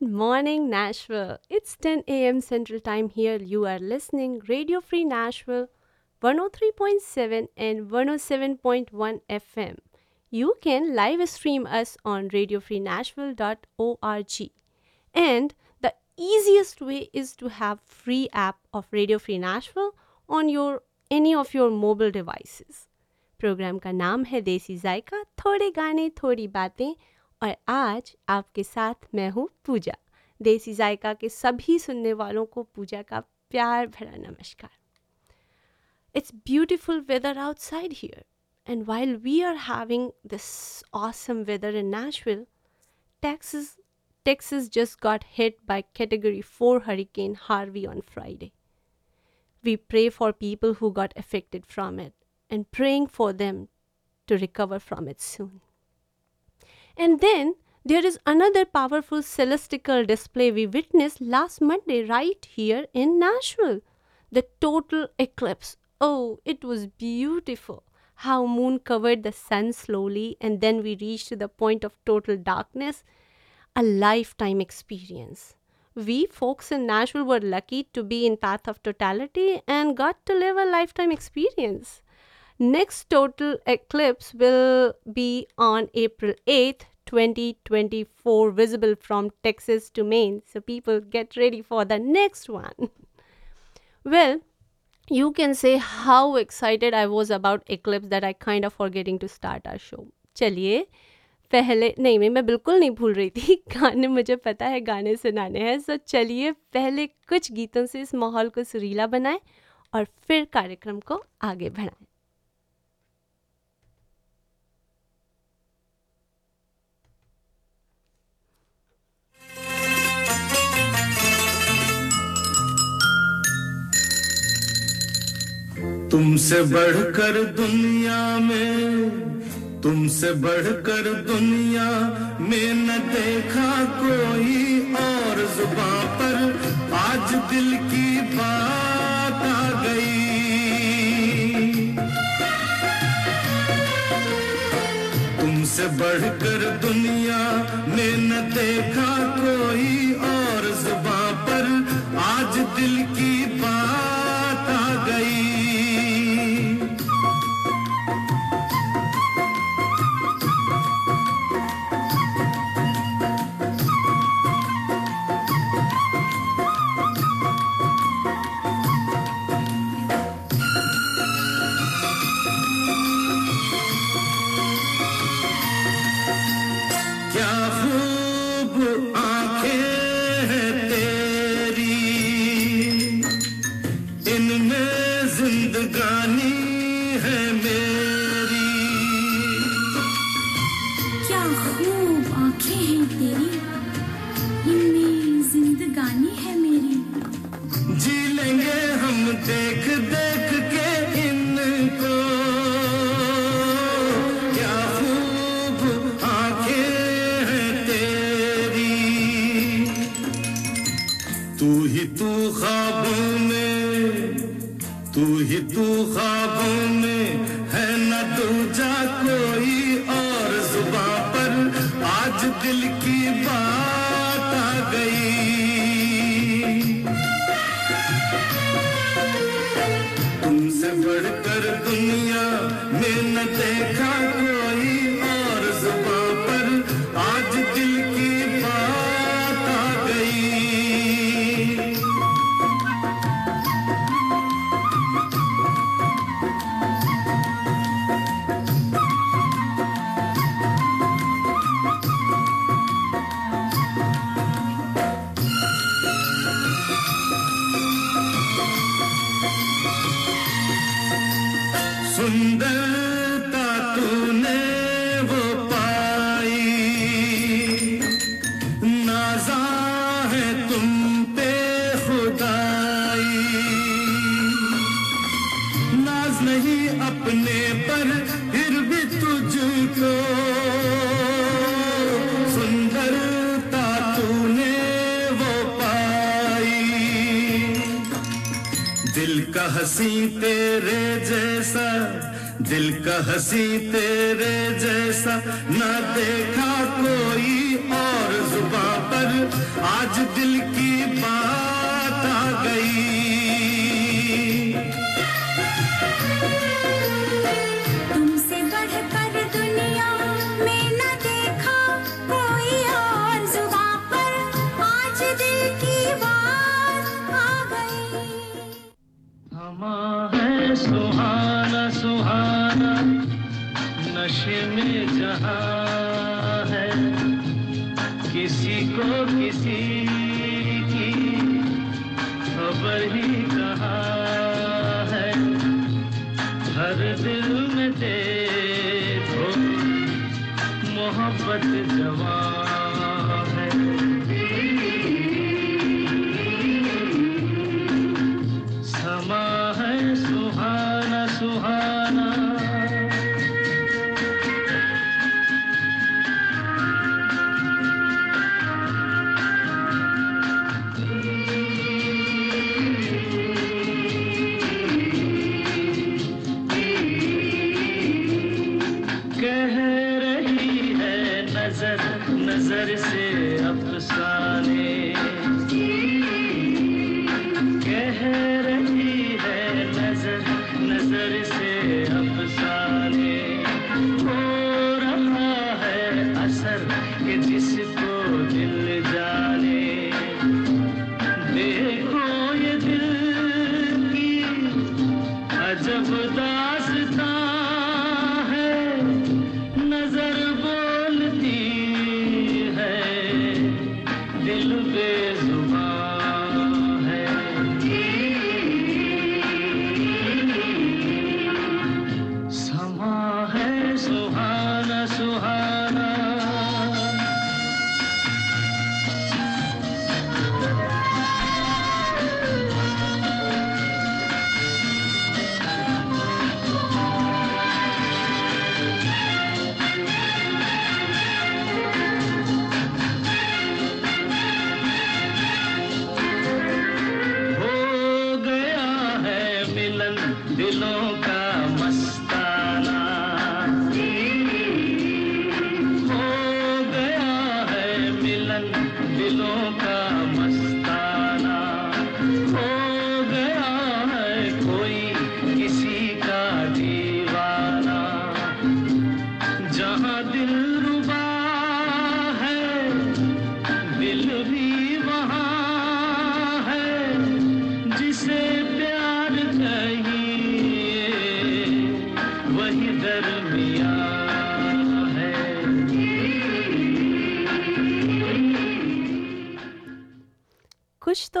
Good morning, Nashville. It's 10 a.m. Central Time here. You are listening Radio Free Nashville 103.7 and 107.1 FM. You can live stream us on radiofreenashville.org. And the easiest way is to have free app of Radio Free Nashville on your any of your mobile devices. Programme का नाम है देसी जायका थोड़े गाने थोड़ी बातें और आज आपके साथ मैं हूँ पूजा, देसी जायका के सभी सुनने वालों को पूजा का प्यार भरा नमस्कार। It's beautiful weather outside here and while we are having this awesome weather in Nashville Texas Texas just got hit by category four hurricane Harvey we on Friday we pray for people who got affected from it and praying for them to recover from its And then there is another powerful celestial display we witnessed last Monday right here in Nashville. The total eclipse. Oh, it was beautiful. How moon covered the sun slowly and then we reached the point of total darkness. A lifetime experience. We folks in Nashville were lucky to be in path of totality and got to live a lifetime experience. Next total eclipse will be on April 8th, 2024, visible from Texas to Maine. So people get ready for the next one. well, you can say how excited I was about eclipse that I kind of forgetting to start our show. चलिए पहले नहीं मैं मैं बिल्कुल नहीं भूल रही थी गाने मुझे पता है गाने सुनाने हैं सो चलिए पहले कुछ गीतों से इस माहौल को सुरीला बनाएं और फिर कार्यक्रम को आगे बढ़ाएं तुमसे बढ़कर दुनिया में, तुमसे बढ़कर दुनिया में न देखा कोई और जुबा पर आज दिल की बात आ गई। तुमसे बढ़कर दुनिया में न देखा कोई आज दिल की बात आ गई। तुमसे बढ़कर दुनिया में न देखा कोई। हँसी तेरे जैसा, दिल का हँसी तेरे जैसा। न देखा कोई और जुबा पर, आज दिल की को किसी की खबर ही कहा है? हर दिल में देखो मोहब्बत जवान।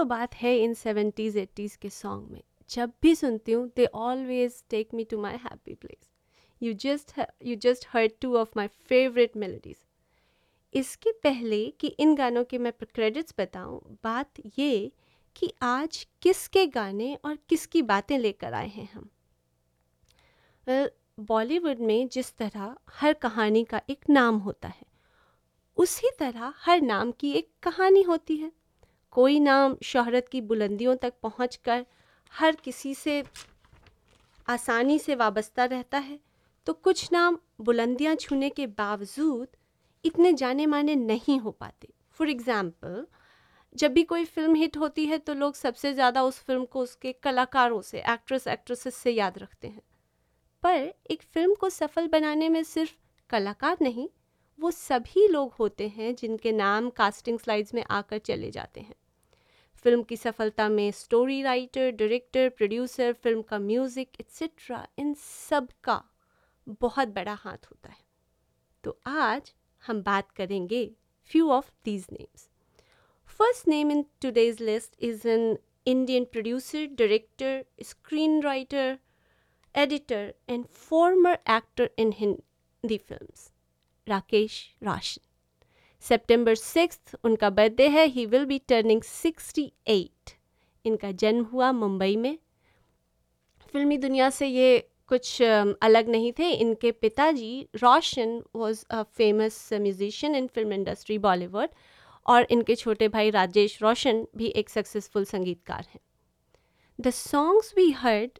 तो बात है इन सेवेंटीज़ एट्टीज़ के सॉन्ग में। जब भी सुनती हूँ they always take me to my happy place you just you just heard two of my favourite melodies इसके पहले कि इन गानों के मैं क्रेडिट्स बताऊँ बात ये कि आज किसके गाने और किसकी बातें लेकर आए हैं हम। Well, बॉलीवुड में जिस तरह हर कहानी का एक नाम होता है उसी तरह हर नाम की एक कहानी होती है। कोई नाम शहरत की बुलंदियों तक पहुंचकर हर किसी से आसानी से वाबस्ता रहता है तो कुछ नाम बुलंदियाँ छूने के बावजूद इतने जाने माने नहीं हो पाते। फॉर एग्ज़ाम्पल जब भी कोई फ़िल्म हिट होती है तो लोग सबसे ज़्यादा उस फ़िल्म को उसके कलाकारों से एक्ट्रेस एक्ट्रेसेस से याद रखते हैं। पर एक फ़िल्म को सफल बनाने में सिर्फ़ कलाकार नहीं, वो सभी लोग होते हैं जिनके नाम कास्टिंग स्लाइड्स में आकर चले जाते हैं। फ़िल्म की सफलता में story writer director producer film का म्यूज़िक एक्सेट्रा इन सब का बहुत बड़ा हाथ होता है। तो आज हम बात करेंगे few of these names first name in today's list is an Indian producer director screenwriter editor and former actor in Hindi film Rakesh Roshan September six उनका बर्थडे है ही विल बी टर्निंग 68 इनका जन्म हुआ मुंबई में। फिल्मी दुनिया से ये कुछ अलग नहीं थे। इनके पिताजी Roshan was a famous musician in film industry Bollywood और इनके छोटे भाई राजेश रोशन भी एक सक्सेसफुल संगीतकार हैं। द सॉन्ग्स वी हर्ड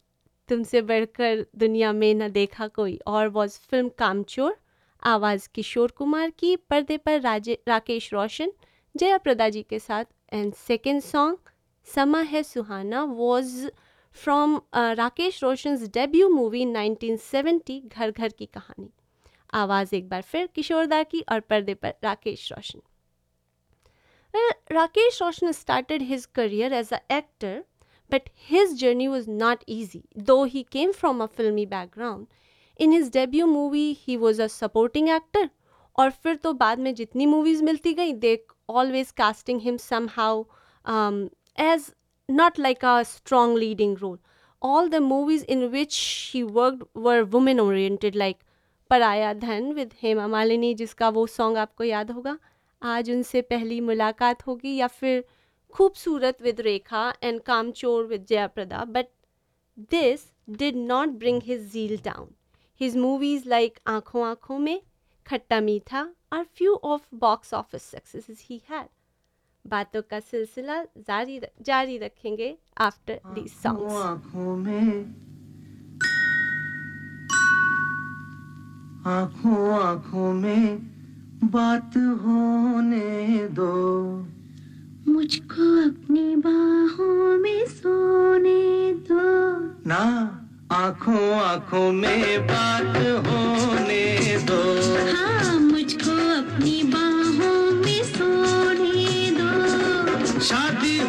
तुमसे बढ़कर दुनिया में न देखा कोई, और वॉज़ फ़िल्म कामचोर आवाज़ किशोर कुमार की पर्दे पर राजे राकेश रोशन जया प्रदा जी के साथ। एंड सेकेंड सॉन्ग समा है सुहाना was from Rakesh Roshan debut movie 1970 Ghar Ghar की कहानी। आवाज़ एक बार फिर किशोरदा की और पर्दे पर Rakesh Roshan. Rakesh Roshan started his career as an actor, but his journey was not easy, though he came from a filmy background. In his debut movie he was a supporting actor और फिर तो बाद में जितनी movies मिलती गई they always casting him somehow as not like a strong leading role all the movies in which he work were women oriented like Paraya Dhan with Hema Malini जिसका वो सॉन्ग आपको याद होगा। आज उनसे पहली मुलाकात होगी, या फिर Khoobsurat with Rekha and Kamchor with Jaya Prada but this did not bring his zeal down his movies like Aankhon Aankhon Mein Khatta Meetha are few of box office successes he had बातों का सिलसिला जारी जारी रखेंगे after these songs आँखों में आँखों आँखों में बात होने दो मुझको अपनी बाहों में सोने दो। ना। आँखों आँखों में बात होने दो। हाँ मुझको अपनी बाहों में सोने दो। शादी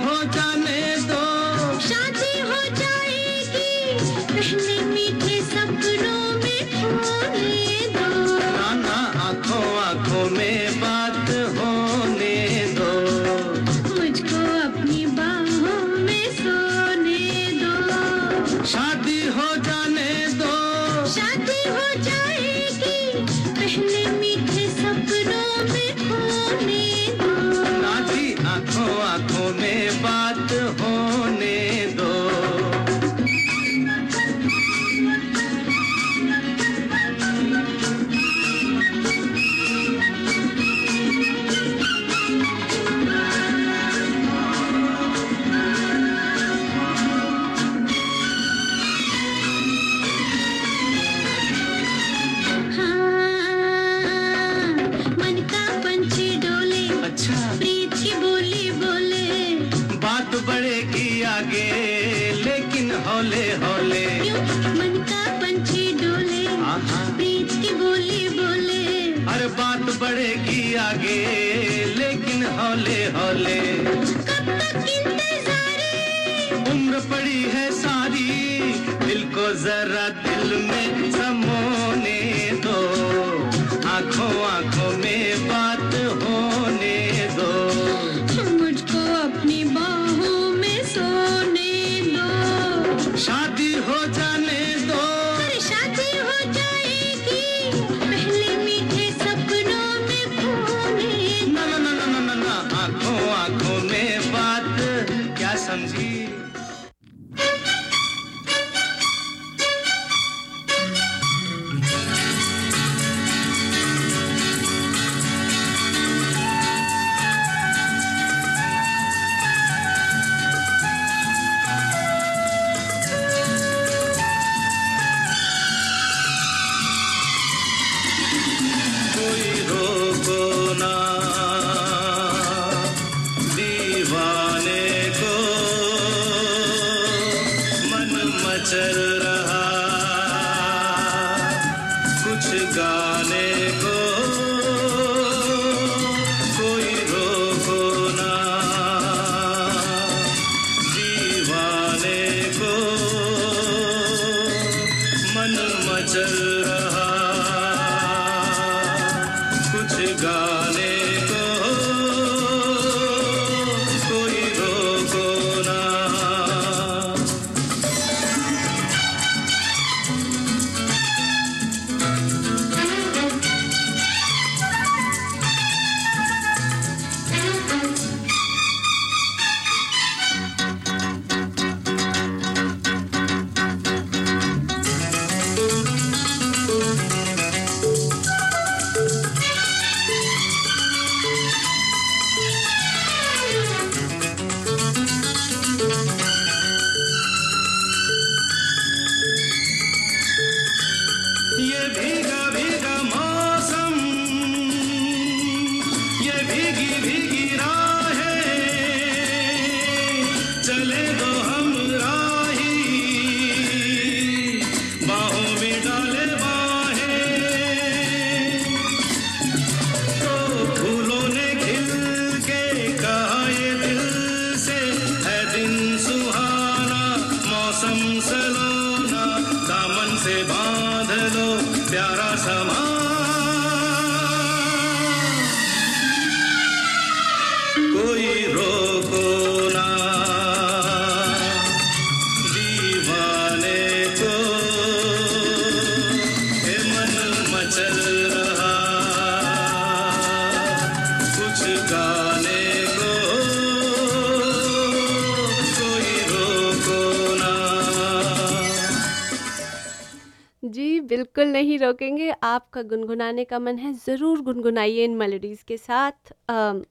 रोकेंगे। आपका गुनगुनाने का मन है ज़रूर गुनगुनाइए इन मेलोडीज़ के साथ। अम,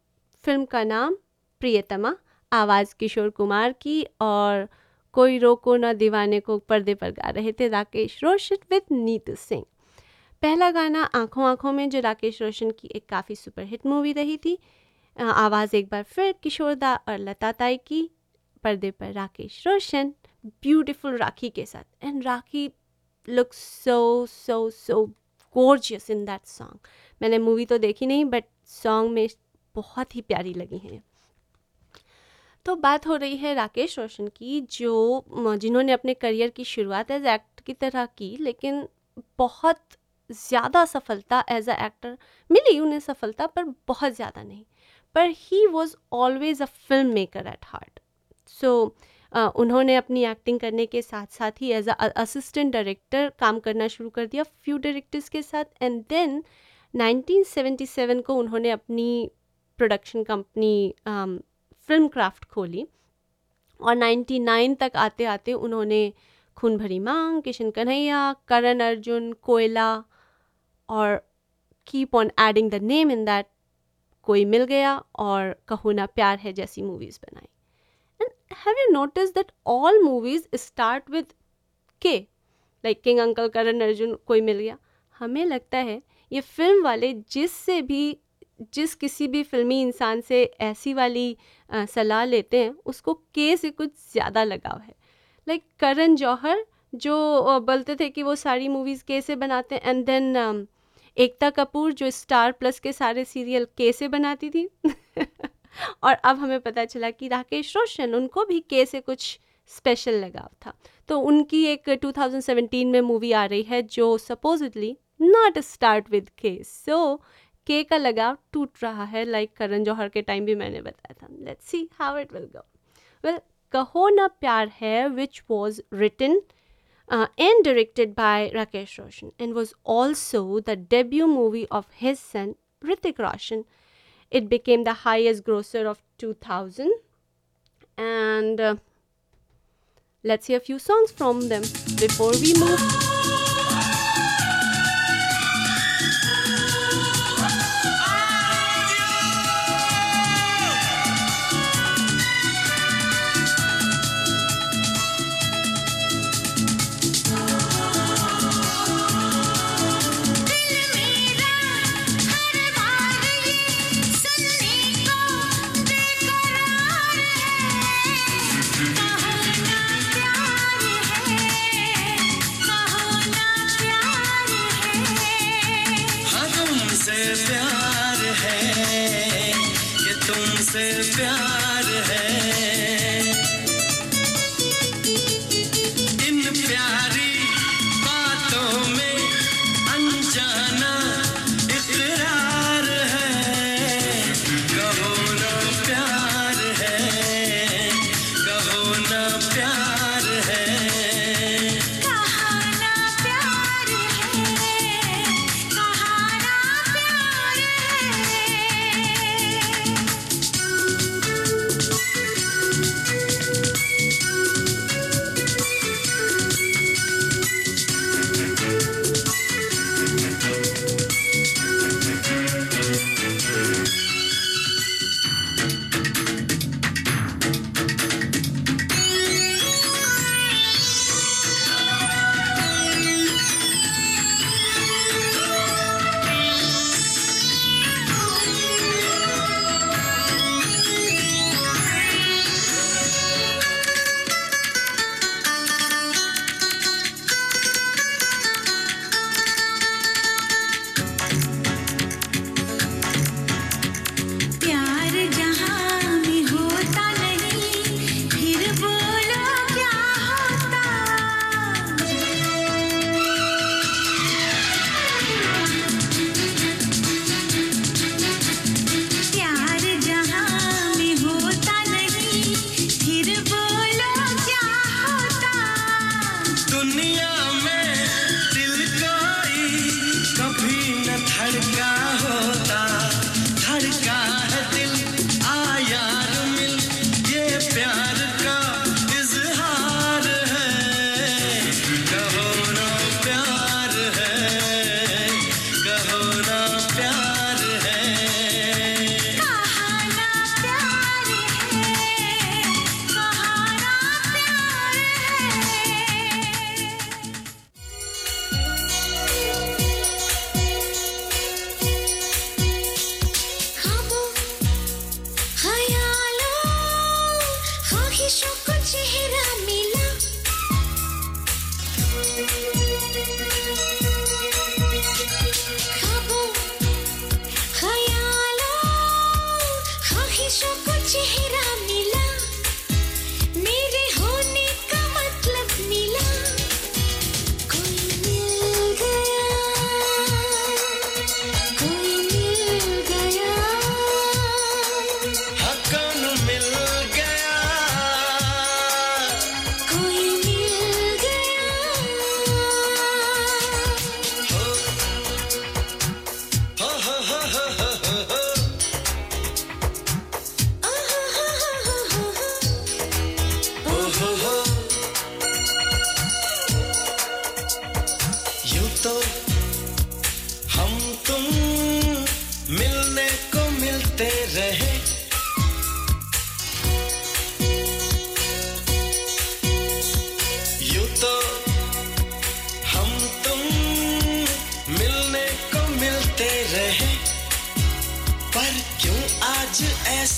फ़िल्म का नाम प्रियतमा आवाज़ किशोर कुमार की और कोई रोको ना दीवाने को पर्दे पर गा रहे थे राकेश रोशन विद नीतू सिंह। पहला गाना आँखों आँखों में जो राकेश रोशन की एक काफ़ी सुपरहिट मूवी रही थी। आवाज़ एक बार फिर किशोरदा और लता ताई की पर्दे पर राकेश रोशन ब्यूटीफुल राखी के साथ। And Rakhi looks so so so gorgeous in that song. मैंने मूवी तो देखी नहीं बट सॉन्ग में बहुत ही प्यारी लगी हैं। तो बात हो रही है राकेश रोशन की, जो जिन्होंने अपने करियर की शुरुआत एज एक्ट की तरह की, लेकिन बहुत ज़्यादा सफलता एज अ एक्टर मिली उन्हें सफलता, पर बहुत ज़्यादा नहीं। पर he was always a filmmaker at heart so उन्होंने अपनी एक्टिंग करने के साथ साथ ही एज असिस्टेंट डायरेक्टर काम करना शुरू कर दिया फ्यू डायरेक्टर्स के साथ एंड देन 1977 को उन्होंने अपनी प्रोडक्शन कंपनी फ़िल्म क्राफ्ट खोली और 99 तक आते आते उन्होंने खून भरी मांग, किशन कन्हैया, करण अर्जुन, कोयला और keep on adding the name in that Koi Mil Gaya और कहो ना प्यार है जैसी मूवीज़ बनाई। Have you notice that all movies start with K like king uncle Karan Arjun Koi Mil Gaya हमें लगता है ये फ़िल्म वाले जिससे भी, जिस किसी भी फिल्मी इंसान से ऐसी वाली सलाह लेते हैं, उसको के से कुछ ज़्यादा लगाव है। लाइक करण जौहर जो बोलते थे कि वो सारी मूवीज़ के से बनाते हैं एंड देन एकता कपूर, जो स्टार प्लस के सारे सीरियल के से बनाती थी। और अब हमें पता चला कि राकेश रोशन, उनको भी के से कुछ स्पेशल लगाव था। तो उनकी एक 2017 में मूवी आ रही है, जो सपोजिटली नॉट स्टार्ट विद के सो के का लगाव टूट रहा है लाइक करण जौहर के टाइम भी मैंने बताया था। Let's see how it will go well Kaho Na Pyaar Hai which was written and directed by Rakesh Roshan and was also the debut movie of his son Ritik Roshan. It became the highest grosser of 2000 and uh, let's hear a few songs from them before we move.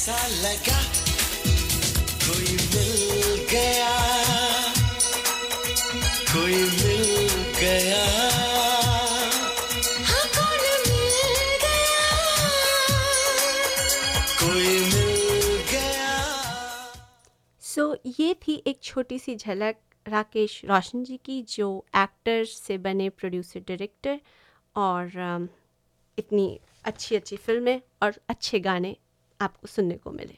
ऐसा लगा कोई मिल गया। कोई मिल गया। हाँ कौन मिल गया? कोई मिल गया। सो ये थी एक छोटी सी झलक राकेश रोशन जी की जो एक्टर से बने प्रोड्यूसर डायरेक्टर और इतनी अच्छी अच्छी फ़िल्में और अच्छे गाने आपको सुनने को मिले।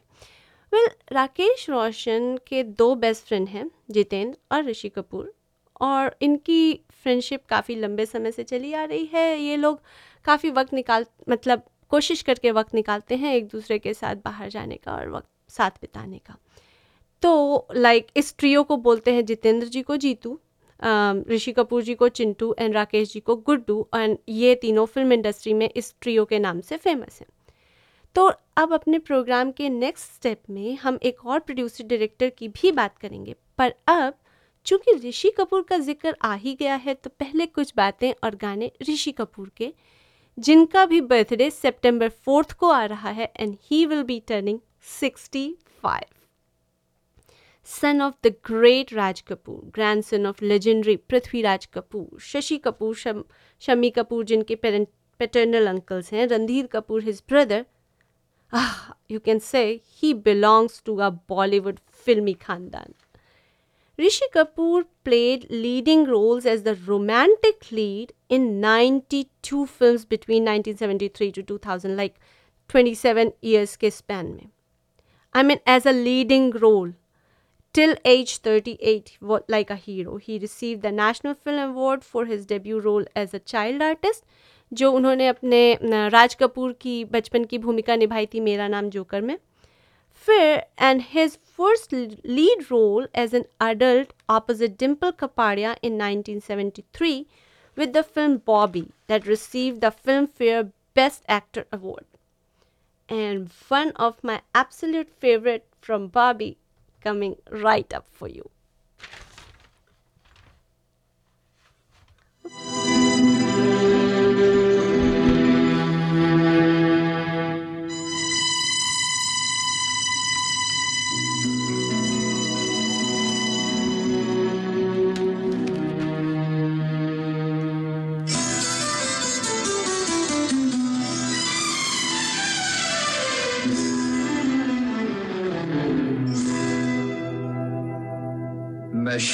वेल well, राकेश रोशन के दो बेस्ट फ्रेंड हैं जितेंद्र और ऋषि कपूर और इनकी फ्रेंडशिप काफ़ी लंबे समय से चली आ रही है। ये लोग काफ़ी वक्त निकाल मतलब कोशिश करके वक्त निकालते हैं एक दूसरे के साथ बाहर जाने का और वक्त साथ बिताने का। तो लाइक इस ट्रियो को बोलते हैं जितेंद्र जी को जीतू ऋषि कपूर जी को चिंटू एंड राकेश जी को गुड्डू एंड ये तीनों फ़िल्म इंडस्ट्री में इस ट्रियो के नाम से फ़ेमस हैं। तो अब अपने प्रोग्राम के नेक्स्ट स्टेप में हम एक और प्रोड्यूसर डायरेक्टर की भी बात करेंगे। पर अब चूँकि ऋषि कपूर का ज़िक्र आ ही गया है तो पहले कुछ बातें और गाने ऋषि कपूर के जिनका भी बर्थडे सेप्टेम्बर फोर्थ को आ रहा है and he will be turning sixty five son of the great Raj Kapoor grandson of legendary Prithviraj Kapoor Shashi Kapoor शम, शमी कपूर जिनके पेरेंट पेटर्नल अंकल्स हैं Randhir Kapoor his brother Ah, you can say he belongs to a Bollywood filmy khandan. Rishi Kapoor played leading roles as the romantic lead in 92 films between 1973 to 2000, like 27 years span I mean, as a leading role. Till age 38, like a hero, he received the National Film Award for his debut role as a child artist, जो उन्होंने अपने राज कपूर की, बचपन की भूमिका निभाई थी मेरा नाम जोकर में। फिर and his first lead role as an adult opposite Dimple Kapadia in 1973 with the film Bobby that receive the Filmfare best actor award and one of my absolute favourite from Bobby coming right up for you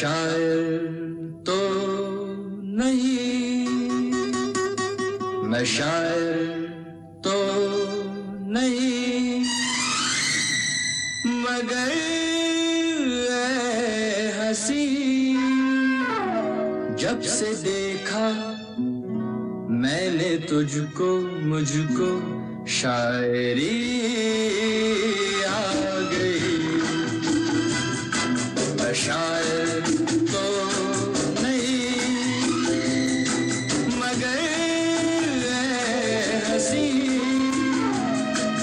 शायर तो नहीं। मैं शायर तो नहीं। मगर हसी, जब से देखा मैंने तुझको, मुझको शायरी आ गई। शायर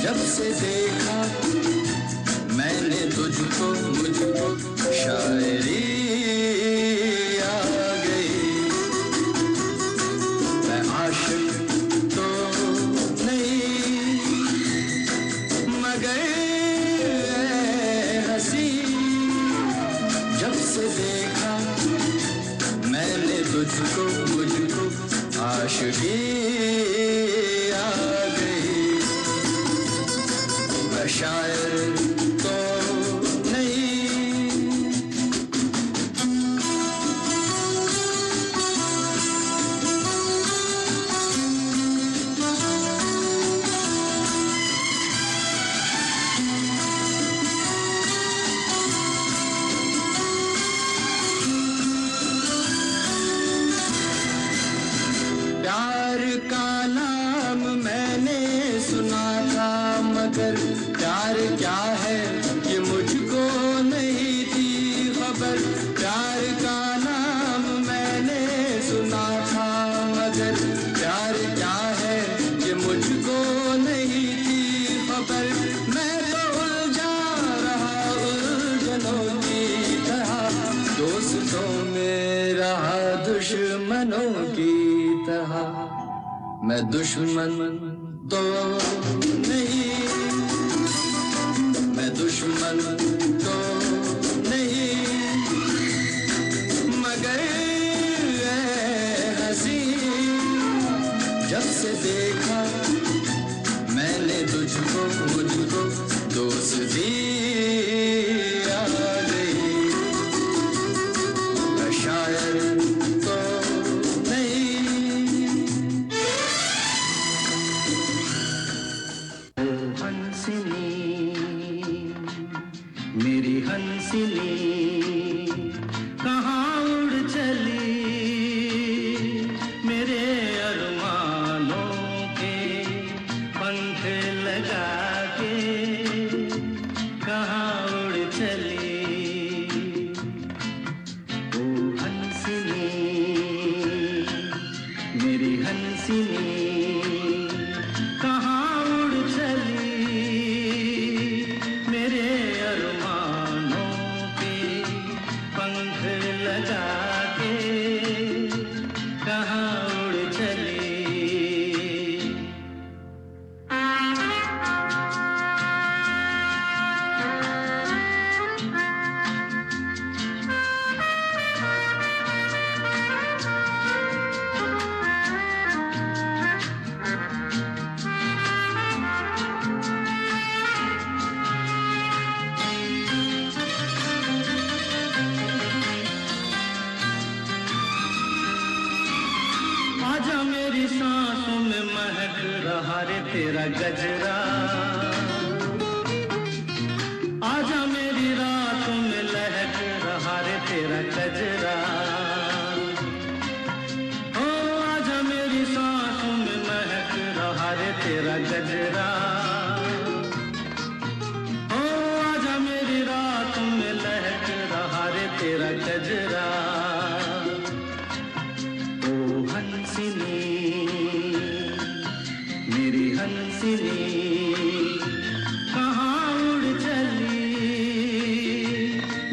जब से देखा हंसिनी कहाँ चली?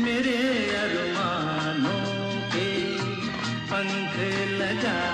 मेरे अरमानों के पंख लगा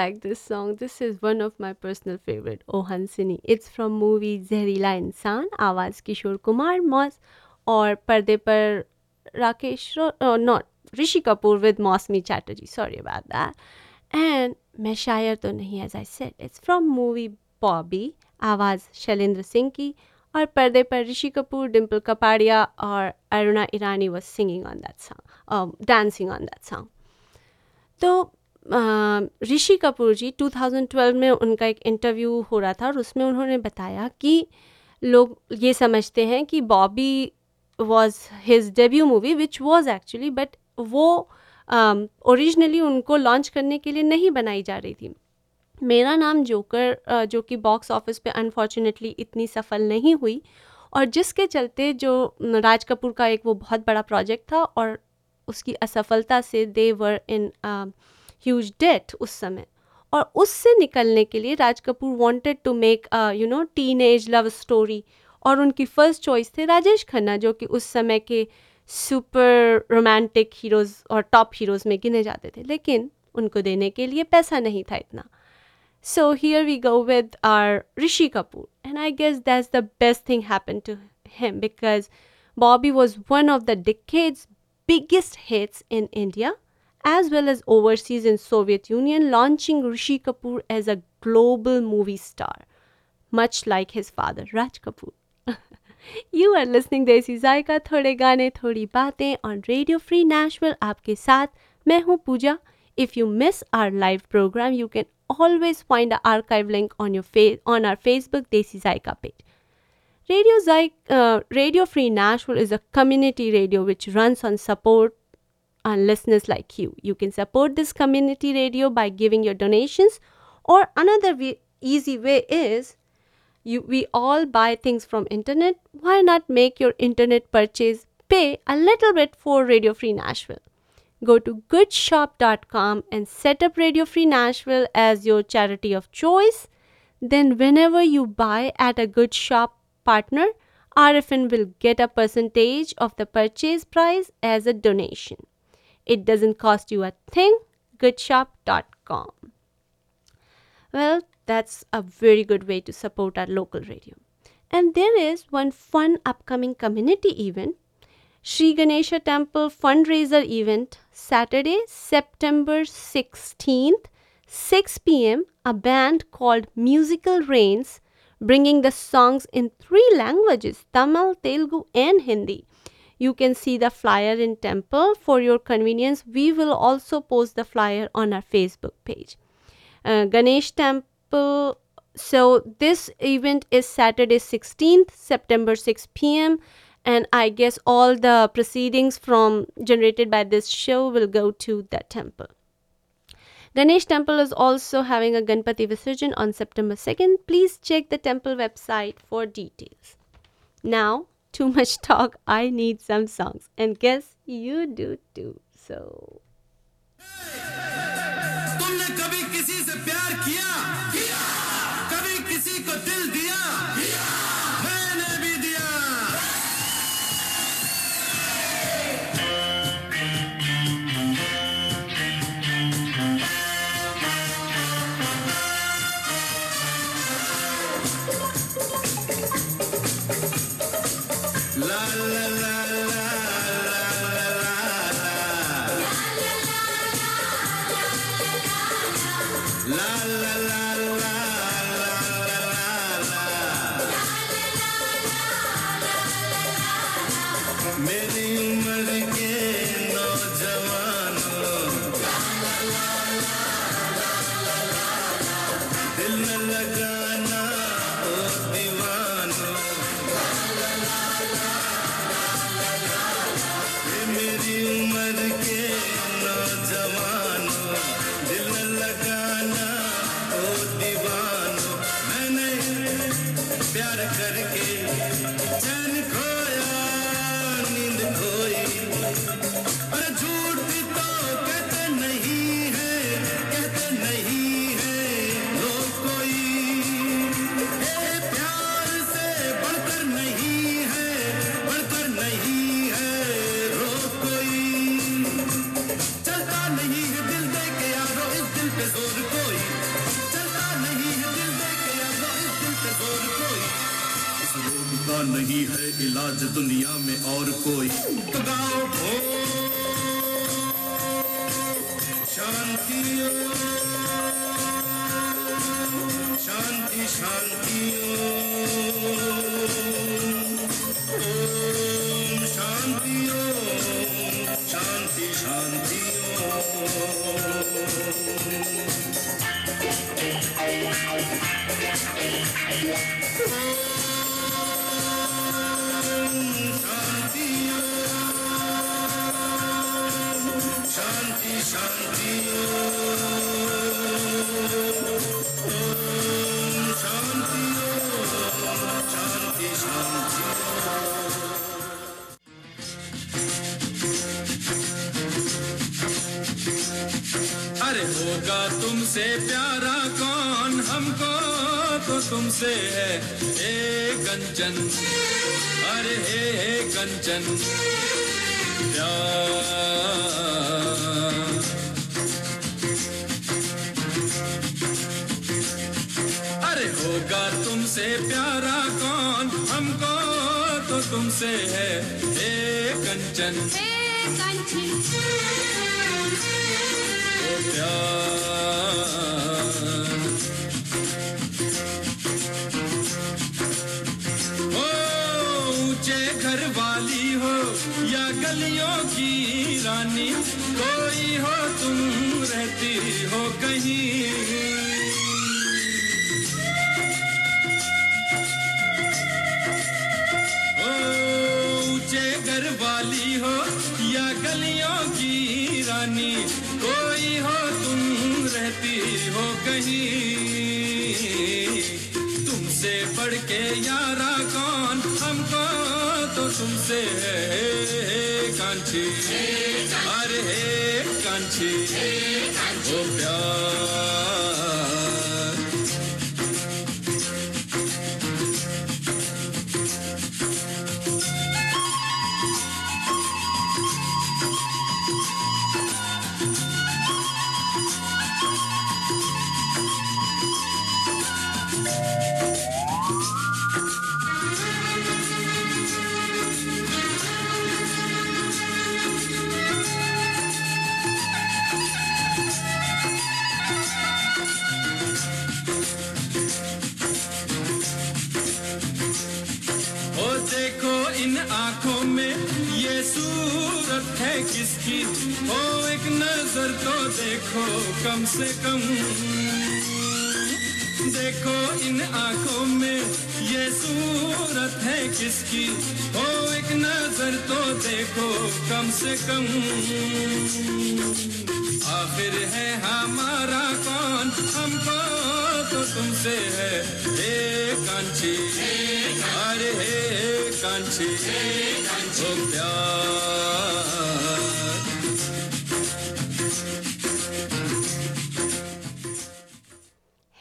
like this song. This is one of my personal favorite, Oh Hansini. It's from movie जहरीला इंसान आवाज़ किशोर कुमार मॉस और पर्दे पर Rakesh not Rishi Kapoor with Moushumi Chatterjee sorry about that and मैं शायर तो नहीं as I said it's from movie Bobby आवाज़ शैलेंद्र सिंह की और पर्दे पर ऋषि कपूर डिम्पल कपाड़िया और Aruna Irani was singing on that song dancing on that song तो ऋषि कपूर जी 2012 में उनका एक इंटरव्यू हो रहा था और उसमें उन्होंने बताया कि लोग ये समझते हैं कि Bobby was his debut movie which was actually but वो ओरिजिनली उनको लॉन्च करने के लिए नहीं बनाई जा रही थी। मेरा नाम जोकर जो कि बॉक्स ऑफ़िस पे अनफॉर्चुनेटली इतनी सफल नहीं हुई और जिसके चलते जो राज कपूर का एक वो बहुत बड़ा प्रोजेक्ट था और उसकी असफलता से दे वर इन ह्यूज डेट उस समय। और उससे निकलने के लिए Raj Kapoor wanted to make you know teenage love story और उनकी फ़र्स्ट चॉइस थे राजेश खन्ना, जो कि उस समय के सुपर रोमांटिक हीरोज और टॉप हीरोज में गिने जाते थे। लेकिन उनको देने के लिए पैसा नहीं था इतना। So here we go with our Rishi Kapoor and I guess that's the best thing happen to him because Bobby was one of the decade's biggest hits in India as well as overseas in Soviet Union, launching Rishi Kapoor as a global movie star, much like his father Raj Kapoor. you are listening to Desi ka Thode gane, Thodi Baatein on Radio Free Nashville. Aapke saath, main hu Pooja. If you miss our live program, you can always find the archive link on our Facebook Desi Zaika page. Uh, radio Free Nashville is a community radio which runs on support on listeners like you. You can support this community radio by giving your donations, or another easy way is you we all buy things from internet. Why not make your internet purchase pay a little bit for Radio Free Nashville? Go to goodshop.com and set up Radio Free Nashville as your charity of choice. Then, whenever you buy at a good shop partner, RFN will get a percentage of the purchase price as a donation. It doesn't cost you a thing. Goodshop.com. Well, that's a very good way to support our local radio. And there is one fun upcoming community event Sri Ganesha Temple fundraiser event Saturday, September 16th, 6 pm. A band called Musical Rains bringing the songs in three languages Tamil, Telugu, and Hindi. You can see the flyer in Temple for your convenience. We will also post the flyer on our Facebook page. Uh, Ganesh Temple. So this event is Saturday 16th, September 6 p.m. And I guess all the proceedings from generated by this show will go to that temple. Ganesh Temple is also having a Ganpati Visarjan on September 2nd. Please check the temple website for details. Now, too much talk. I need some songs. And guess you do too. So. तुमने कभी किसी से प्यार किया कभी किसी को दिल इलाज दुनिया में और कोई हो। शांति शांति शांति तुमसे प्यारा कौन? हमको तो तुमसे है, हे कंचन। अरे हे हे कंचन। अरे होगा तुमसे प्यारा कौन? हमको तो तुमसे है, हे कंचन। हे कंचन। ओ घर वाली हो या गलियों तुमसे है कांची अरे हे कांची में ये सूरत है किसकी? ओ एक नज़र तो देखो कम से कम। देखो इन आँखों में ये सूरत है किसकी? ओ, एक नज़र तो देखो कम से कम। आखिर है हमारा कौन? हमको तो तुमसे है हे कांची अरे हे कांची ओ, प्यार।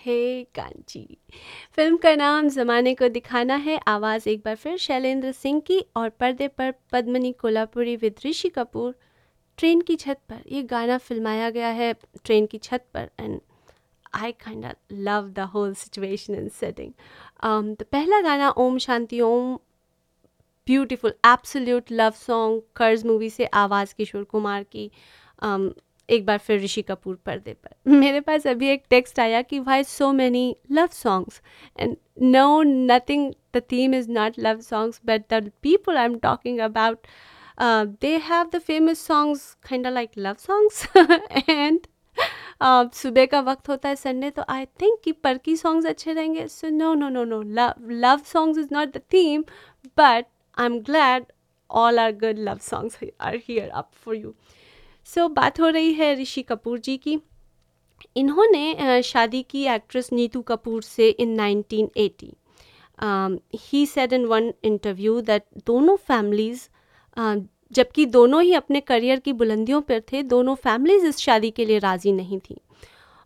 हे कांची फ़िल्म का नाम ज़माने को दिखाना है। आवाज़ एक बार फिर शैलेंद्र सिंह की और पर्दे पर पद्मनी कोल्हापुरी विद ऋषि कपूर। ट्रेन की छत पर ये गाना फिल्माया गया है ट्रेन की छत पर। And I kind love the whole situation and setting तो पहला गाना Om Shanti Om beautiful absolute love song Karz movie से आवाज़ किशोर कुमार की। Um, एक बार फिर ऋषि कपूर पर्दे पर। मेरे पास अभी एक टेक्स्ट आया कि why so many love songs and no nothing the theme is not love songs but the people I am talking about they have the famous songs kind like love songs and सुबह का वक्त होता है Sunday तो I think कि perky songs अच्छे रहेंगे। So no no no no love love songs is not the theme but I am glad all are good love songs are here up for you so बात हो रही है ऋषि कपूर जी की। इन्होंने शादी की एक्ट्रेस नीतू कपूर से in 1980 he said in one interview that दोनों फैमिलीज़ जबकि दोनों ही अपने करियर की बुलंदियों पर थे, दोनों फैमिलीज़ इस शादी के लिए राज़ी नहीं थी।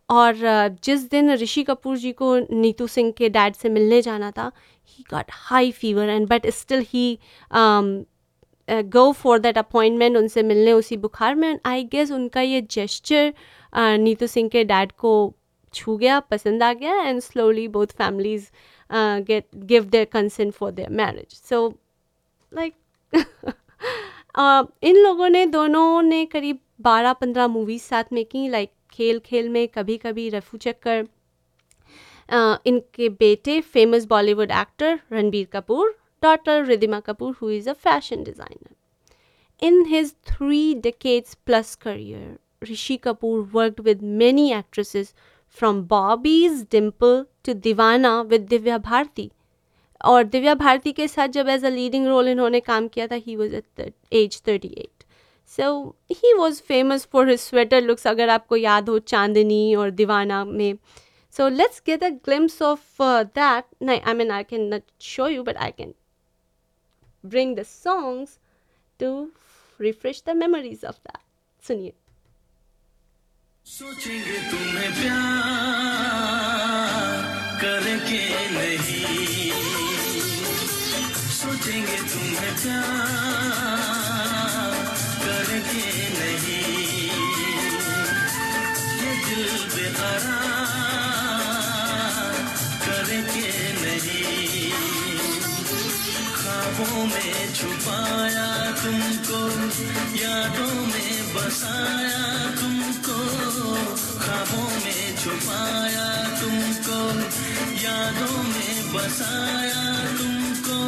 और जिस दिन ऋषि कपूर जी को नीतू सिंह के डैड से मिलने जाना था he got high fever and but still he go for that appointment उनसे मिलने उसी बुखार में आई गेस उनका ये जेस्चर नीतू सिंह के डैड को छू गया, पसंद आ गया and slowly both families get give their consent for their marriage so like इन लोगों ने, दोनों ने करीब बारह पंद्रह मूवीज़ साथ में की लाइक खेल खेल में कभी कभी रफू चक्कर इनके बेटे famous Bollywood actor Ranbir Kapoor daughter Ridhima Kapoor, who is a fashion designer. In his three decades plus career, Rishi Kapoor worked with many actresses from Bobby's Dimple to Divana with Divya Bharti. और दिव्या भारती के साथ जब as a leading role इन्होंने काम किया था he was at age thirty eight so he was famous for his sweater looks अगर आपको याद हो चांदनी और दीवाना में so let's get a glimpse of that नहीं I mean I can not show you but I can bring the songs to refresh the memories of that. सुनिए सोचेंगे तुम्हें प्यार करके नहीं सोचेंगे तुम्हें प्यार ख्वाबों में छुपाया तुमको, यादों में बसाया तुमको, ख्वाबों में छुपाया तुमको, यादों में बसाया तुमको।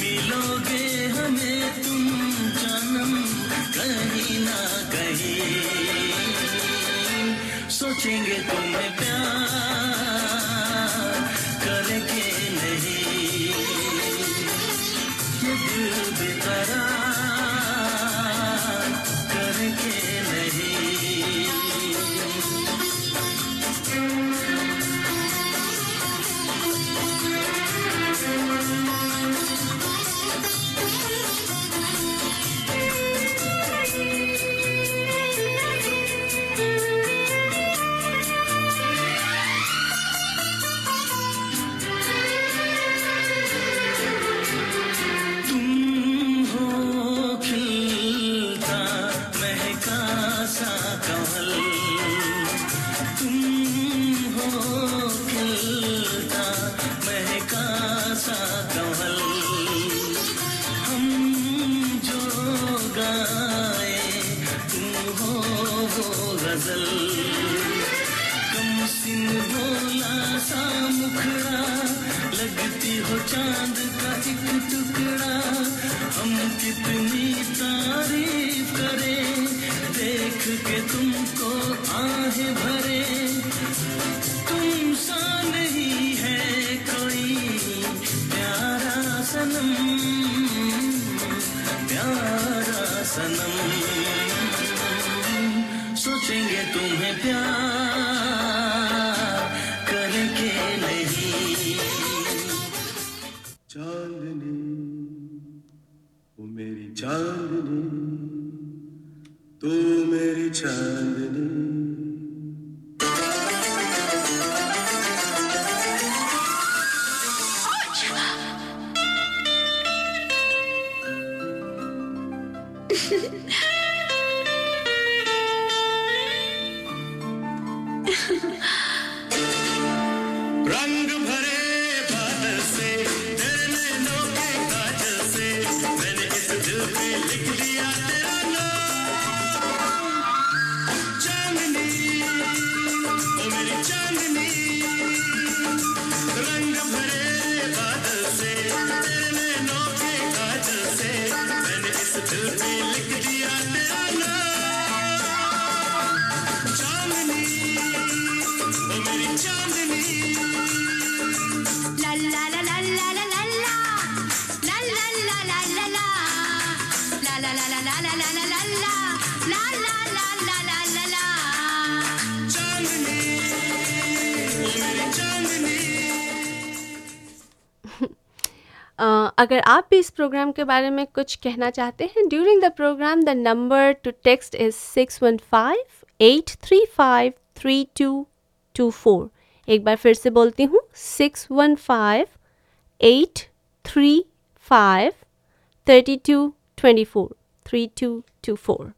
मिलोगे हमें तुम जन्म, कहीं ना कहीं। सोचेंगे तुम्हें प्यार। तू मेरी चांदनी। आप भी इस प्रोग्राम के बारे में कुछ कहना चाहते हैं? During the programme the number to text is six one five eight three five three two two four एक बार फिर से बोलती हूँ six one five eight three five thirty two twenty four three two two four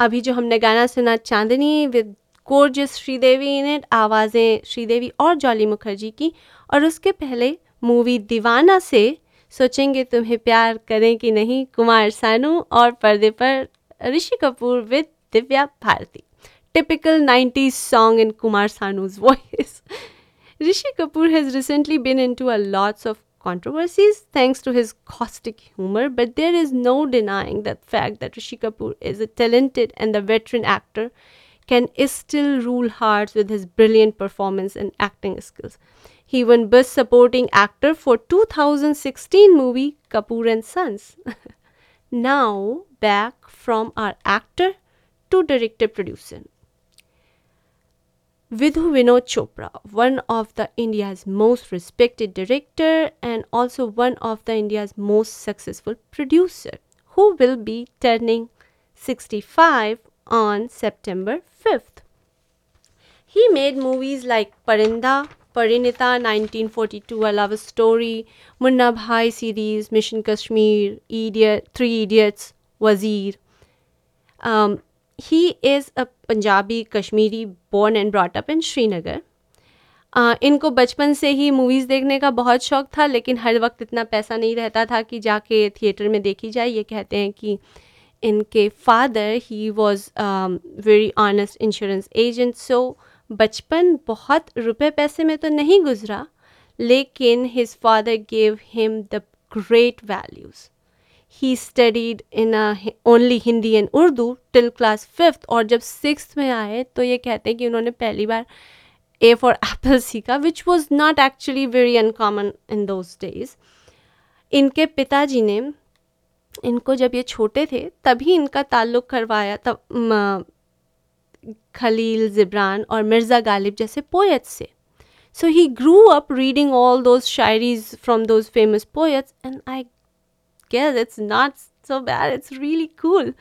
अभी जो हमने गाना सुना, Chandni with gorgeous Sridevi in it आवाज़ें श्रीदेवी और जॉली मुखर्जी की, और उसके पहले मूवी दीवाना से सोचेंगे तुम्हें प्यार करें कि नहीं, कुमार सानू और पर्दे पर Rishi Kapoor with Divya Bharti. Typical nineties song in Kumar Sanu's voice Rishi Kapoor has recently been into a lots of controversies thanks to his caustic humour but there is no denying that fact that Rishi Kapoor is a talented and a veteran actor can still rule heart with his brilliant performance and acting skills He won Best Supporting Actor for 2016 movie Kapoor and Sons. now back from our actor to director producer. Vidhu Vinod Chopra, one of the India's most respected director and also one of the India's most successful producer, who will be turning 65 on September 5th. He made movies like Parinda, Parineeta 1942 I love story Munna Bhai series mission Kashmir idiot three idiots Wazir he is a Punjabi Kashmiri born and brought up in Srinagar इनको बचपन से ही movies देखने का बहुत शौक़ था, लेकिन हर वक्त इतना पैसा नहीं रहता था कि जाके थिएटर में देखी जाए। ये कहते हैं कि इनके father he was very honest insurance agent so बचपन बहुत रुपए पैसे में तो नहीं गुजरा, लेकिन his father gave him the great values he studied in only Hindi and Urdu till class fifth और जब सिक्स में आए तो ये कहते हैं कि उन्होंने पहली बार ए फॉर एप्पल सीखा which was not actually very uncommon in those days इनके पिताजी ने इनको जब ये छोटे थे, तभी इनका ताल्लुक़ करवाया, तब खलील जिब्रान और मिर्ज़ा गालिब जैसे पोएट्स से so he grew up reading all those shayaris from those famous poets and I guess it's not so bad, it's really cool.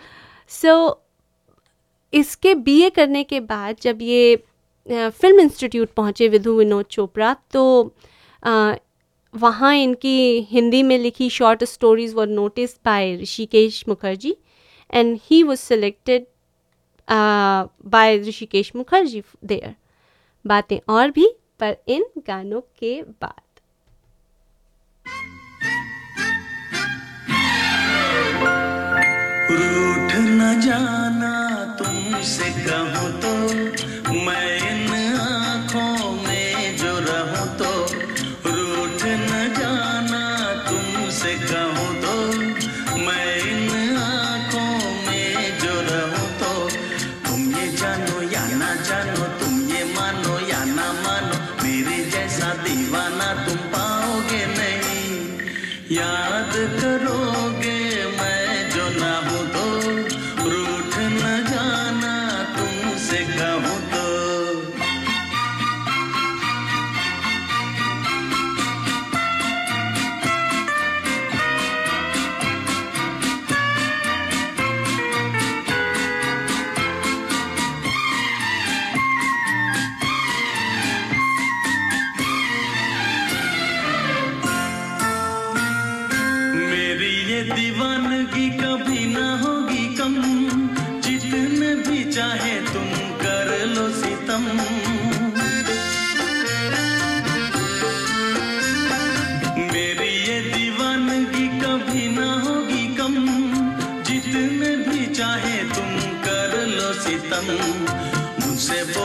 So इसके बीए करने के बाद जब ये फ़िल्म इंस्टीट्यूट पहुँचे विधु विनोद चोपड़ा तो वहाँ इनकी हिंदी में लिखी short stories were notice by Hrishikesh Mukherjee and he was selected by Hrishikesh Mukherjee there बातें और भी, पर इन गानों के बाद। रूठ न जाना तुमसे कहूँ तो मैं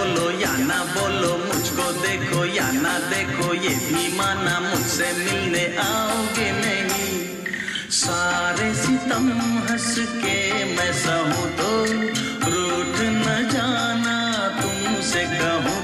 बोलो, या ना बोलो, मुझको देखो, या ना देखो, ये भी माना मुझसे मिलने आओगे नहीं। सारे सितम हंस के मैं सहूँ तो रूठ न जाना, तुमसे कहूँ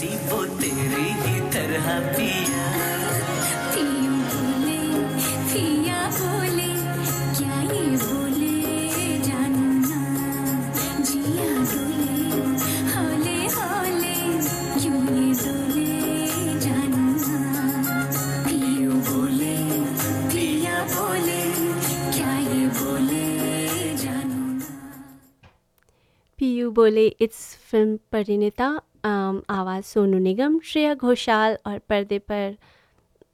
बरसी वो तेरी ही तरह पिया। पियू बोले पिया बोले क्या ये बोले जानू ना जिया डोले हौले हौले क्यों ये डोले जानू ना बोले पिया बोले क्या ये बोले जानू ना बोले इस फ़िल्म परिणीता अम, आवाज़ सोनू निगम श्रेया घोषाल और पर्दे पर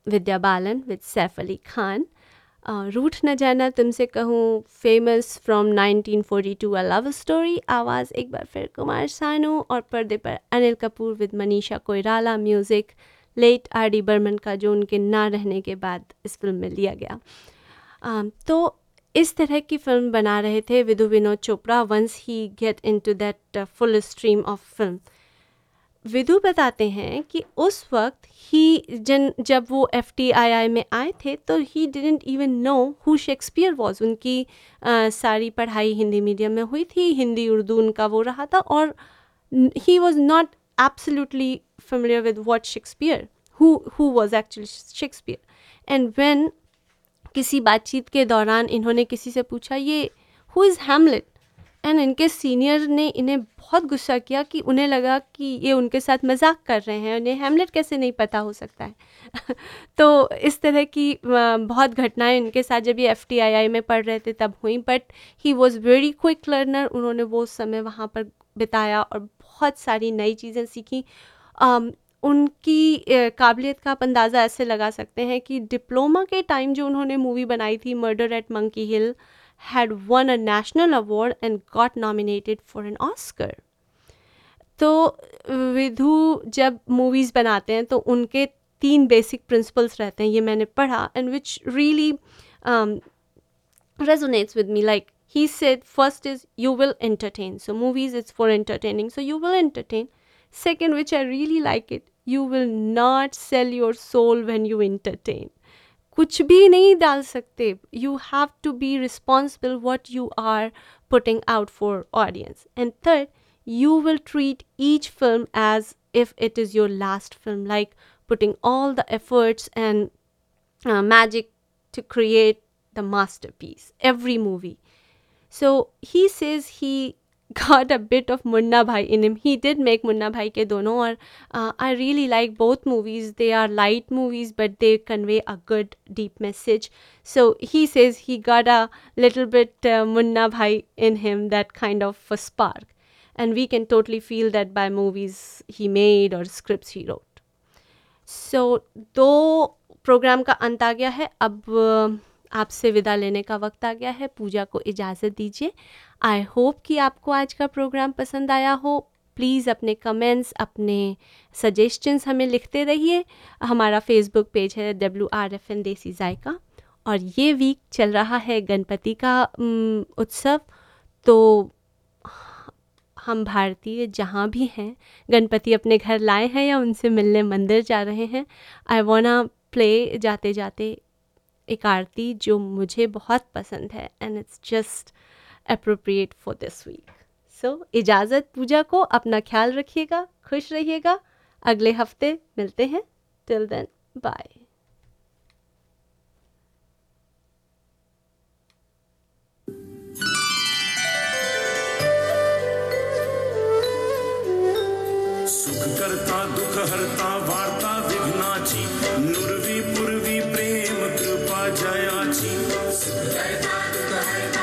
विद्या बालन विद सैफ अली खान। रूठ न जाना तुमसे कहूँ famous from 1942 a love story आवाज़ एक बार फिर कुमार सानू और पर्दे पर Anil Kapoor with Manisha Koirala music late R D Burman का जो उनके ना रहने के बाद इस फ़िल्म में लिया गया। um, तो इस तरह की फ़िल्म बना रहे थे Vidhu Vinod Chopra once he get into that full stream of film Vidhu बताते हैं कि उस वक्त ही जन जब वो एफ़ टी आई आई में आए थे तो he didn't even know who Shakespeare was उनकी अ, सारी पढ़ाई हिंदी मीडियम में हुई थी हिंदी उर्दू उनका वो रहा था और he was not absolutely familiar with what Shakespeare who was actually Shakespeare and when किसी बातचीत के दौरान इन्होंने किसी से पूछा ये हु इज़ हैमलेट एंड इनके सीनियर ने इन्हें बहुत गुस्सा किया कि उन्हें लगा कि ये उनके साथ मज़ाक कर रहे हैं उन्हें हेमलेट कैसे नहीं पता हो सकता है। तो इस तरह की बहुत घटनाएँ इनके साथ जब ये एफटीआईआई में पढ़ रहे थे तब हुई but he was very quick learner उन्होंने वो समय वहाँ पर बिताया और बहुत सारी नई चीज़ें सीखी। अम, उनकी काबिलियत का आप अंदाज़ा ऐसे लगा सकते हैं कि डिप्लोमा के टाइम जो उन्होंने मूवी बनाई थी Murder at Monkey Hill had won a national award and got nominated for an Oscar तो विधु जब मूवीज़ बनाते हैं तो उनके तीन बेसिक प्रिंसिपल्स रहते हैं ये मैंने पढ़ा and which really resonates with me like he said first is you will entertain so movies it's for entertaining so you will entertain second which i really like it you will not sell your soul when you entertain कुछ भी नहीं डाल सकते you have to be responsible what you are putting out for audience and third you will treat each film as if it is your last film, like putting all the efforts and uh, magic to create the masterpiece, every movie. So he says he got a bit of Munna Bhai in him. He did make Munna Bhai ke dono or uh, I really like both movies. They are light movies but they convey a good deep message. So he says he got a little bit uh, Munna Bhai in him, that kind of a spark. And we can totally feel that by movies he made or scripts he wrote. सो दो programme का अंत आ गया है अब अ, आपसे विदा लेने का वक्त आ गया है। पूजा को इजाज़त दीजिए। आई होप कि आपको आज का प्रोग्राम पसंद आया हो। प्लीज़ अपने कमेंट्स अपने सजेशंस हमें लिखते रहिए। हमारा फेसबुक पेज है W R F N Desi Zaika और ये वीक चल रहा है गणपति का उत्सव। तो हम भारतीय जहाँ भी हैं, गणपति अपने घर लाए हैं या उनसे मिलने मंदिर जा रहे हैं आई वॉना प्ले जाते जाते एक आरती जो मुझे बहुत पसंद है and it's just appropriate for this week so Ijaazat Pooja को अपना ख्याल रखिएगा, खुश रहिएगा। अगले हफ़्ते मिलते हैं। टिल देन बाय करता, दुख हरता